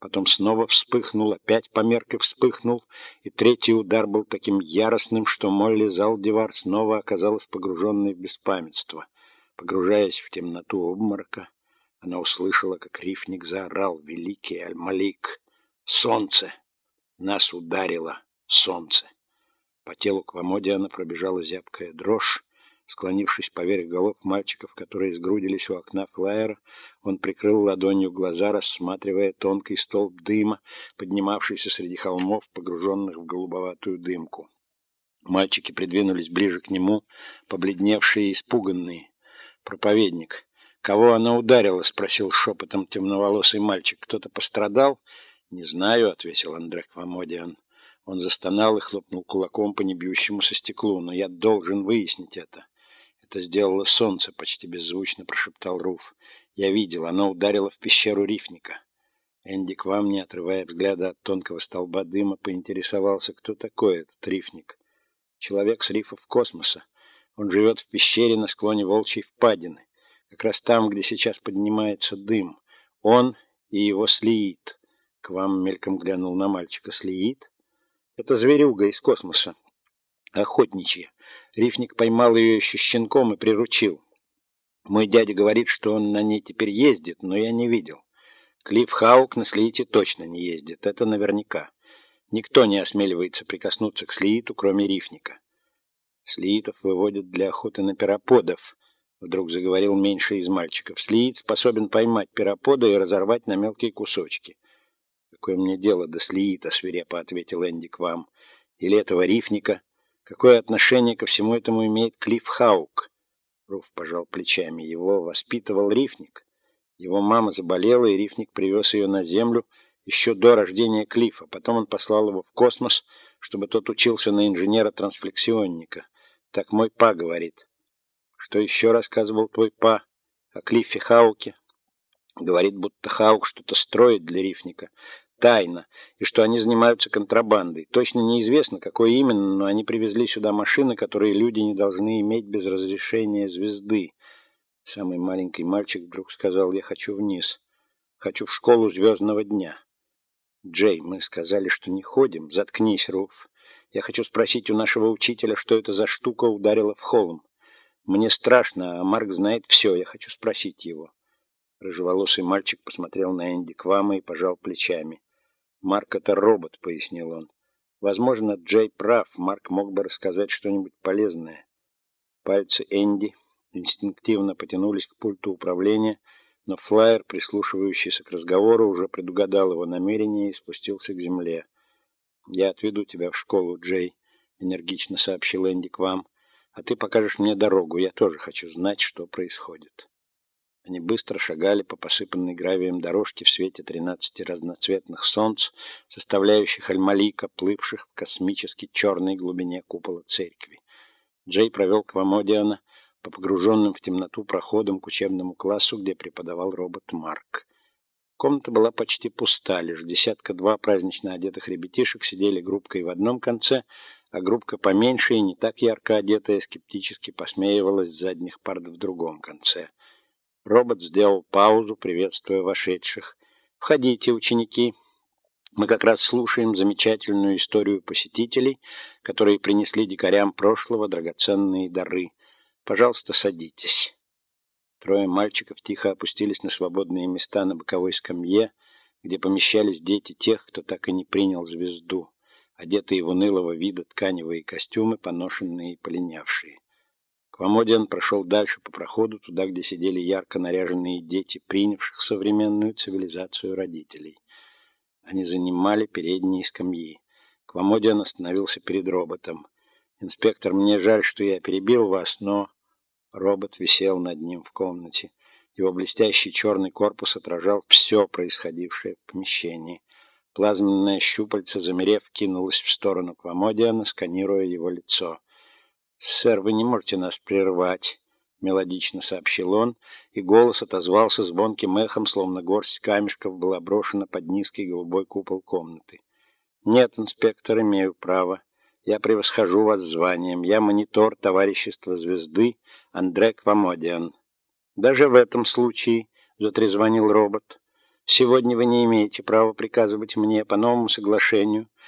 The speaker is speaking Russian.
Потом снова вспыхнул, опять померк и вспыхнул, и третий удар был таким яростным, что Молли Залдивар снова оказалась погруженной в беспамятство. Погружаясь в темноту обморока, она услышала, как рифник заорал «Великий Аль-Малик! Солнце! Нас ударило солнце!» По телу Квамодиана пробежала зябкая дрожь, Склонившись поверх голов мальчиков, которые сгрудились у окна флайера, он прикрыл ладонью глаза, рассматривая тонкий столб дыма, поднимавшийся среди холмов, погруженных в голубоватую дымку. Мальчики придвинулись ближе к нему, побледневшие и испуганные. «Проповедник, кого она ударила?» — спросил шепотом темноволосый мальчик. «Кто-то пострадал?» «Не знаю», — ответил Андрей Квамодиан. Он застонал и хлопнул кулаком по небьющемуся стеклу. «Но я должен выяснить это». «Это сделало солнце», — почти беззвучно прошептал Руф. «Я видел, оно ударило в пещеру рифника». Энди к вам, не отрывая взгляда от тонкого столба дыма, поинтересовался, кто такой этот рифник. Человек с рифов космоса. Он живет в пещере на склоне Волчьей впадины, как раз там, где сейчас поднимается дым. Он и его слиит. К вам мельком глянул на мальчика. Слиит? Это зверюга из космоса. Охотничья. Рифник поймал ее еще щенком и приручил. Мой дядя говорит, что он на ней теперь ездит, но я не видел. Клифф Хаук на Слиите точно не ездит, это наверняка. Никто не осмеливается прикоснуться к Слииту, кроме Рифника. Слиитов выводят для охоты на пироподов, вдруг заговорил меньший из мальчиков. Слиит способен поймать пиропода и разорвать на мелкие кусочки. Какое мне дело до Слиита, свирепо ответил Энди к вам. Или этого Рифника? Какое отношение ко всему этому имеет Клифф Хаук? Руф пожал плечами. Его воспитывал Рифник. Его мама заболела, и Рифник привез ее на землю еще до рождения Клиффа. Потом он послал его в космос, чтобы тот учился на инженера-трансфлексионника. Так мой па говорит. Что еще рассказывал твой па о Клиффе Хауке? Говорит, будто Хаук что-то строит для Рифника тайна, и что они занимаются контрабандой. Точно неизвестно, какой именно, но они привезли сюда машины, которые люди не должны иметь без разрешения звезды. Самый маленький мальчик вдруг сказал, я хочу вниз. Хочу в школу звездного дня. Джей, мы сказали, что не ходим. Заткнись, Руф. Я хочу спросить у нашего учителя, что это за штука ударила в холм. Мне страшно, а Марк знает все. Я хочу спросить его. Рыжеволосый мальчик посмотрел на Энди Квама и пожал плечами. «Марк — это робот», — пояснил он. «Возможно, Джей прав. Марк мог бы рассказать что-нибудь полезное». Пальцы Энди инстинктивно потянулись к пульту управления, но флайер, прислушивающийся к разговору, уже предугадал его намерение и спустился к земле. «Я отведу тебя в школу, Джей», — энергично сообщил Энди к вам. «А ты покажешь мне дорогу. Я тоже хочу знать, что происходит». Они быстро шагали по посыпанной гравием дорожке в свете тринадцати разноцветных солнц, составляющих альмалика, плывших в космически черной глубине купола церкви. Джей провел Квамодиана по погруженным в темноту проходам к учебному классу, где преподавал робот Марк. Комната была почти пуста, лишь десятка-два празднично одетых ребятишек сидели группкой в одном конце, а группка поменьше и не так ярко одетая скептически посмеивалась с задних парт в другом конце. Робот сделал паузу, приветствуя вошедших. «Входите, ученики. Мы как раз слушаем замечательную историю посетителей, которые принесли дикарям прошлого драгоценные дары. Пожалуйста, садитесь». Трое мальчиков тихо опустились на свободные места на боковой скамье, где помещались дети тех, кто так и не принял звезду, одетые в унылого вида тканевые костюмы, поношенные и полинявшие. Квамодиан прошел дальше по проходу, туда, где сидели ярко наряженные дети, принявших современную цивилизацию родителей. Они занимали передние скамьи. Квамодиан остановился перед роботом. «Инспектор, мне жаль, что я перебил вас, но...» Робот висел над ним в комнате. Его блестящий черный корпус отражал все происходившее в помещении. Плазменное щупальце, замерев, кинулось в сторону Квамодиана, сканируя его лицо. «Сэр, вы не можете нас прервать», — мелодично сообщил он, и голос отозвался звонким эхом, словно горсть камешков была брошена под низкий голубой купол комнаты. «Нет, инспектор, имею право. Я превосхожу вас званием. Я монитор товарищества звезды Андре Квамодиан». «Даже в этом случае», — затрезвонил робот, Сегодня вы не имеете права приказывать мне по новому соглашению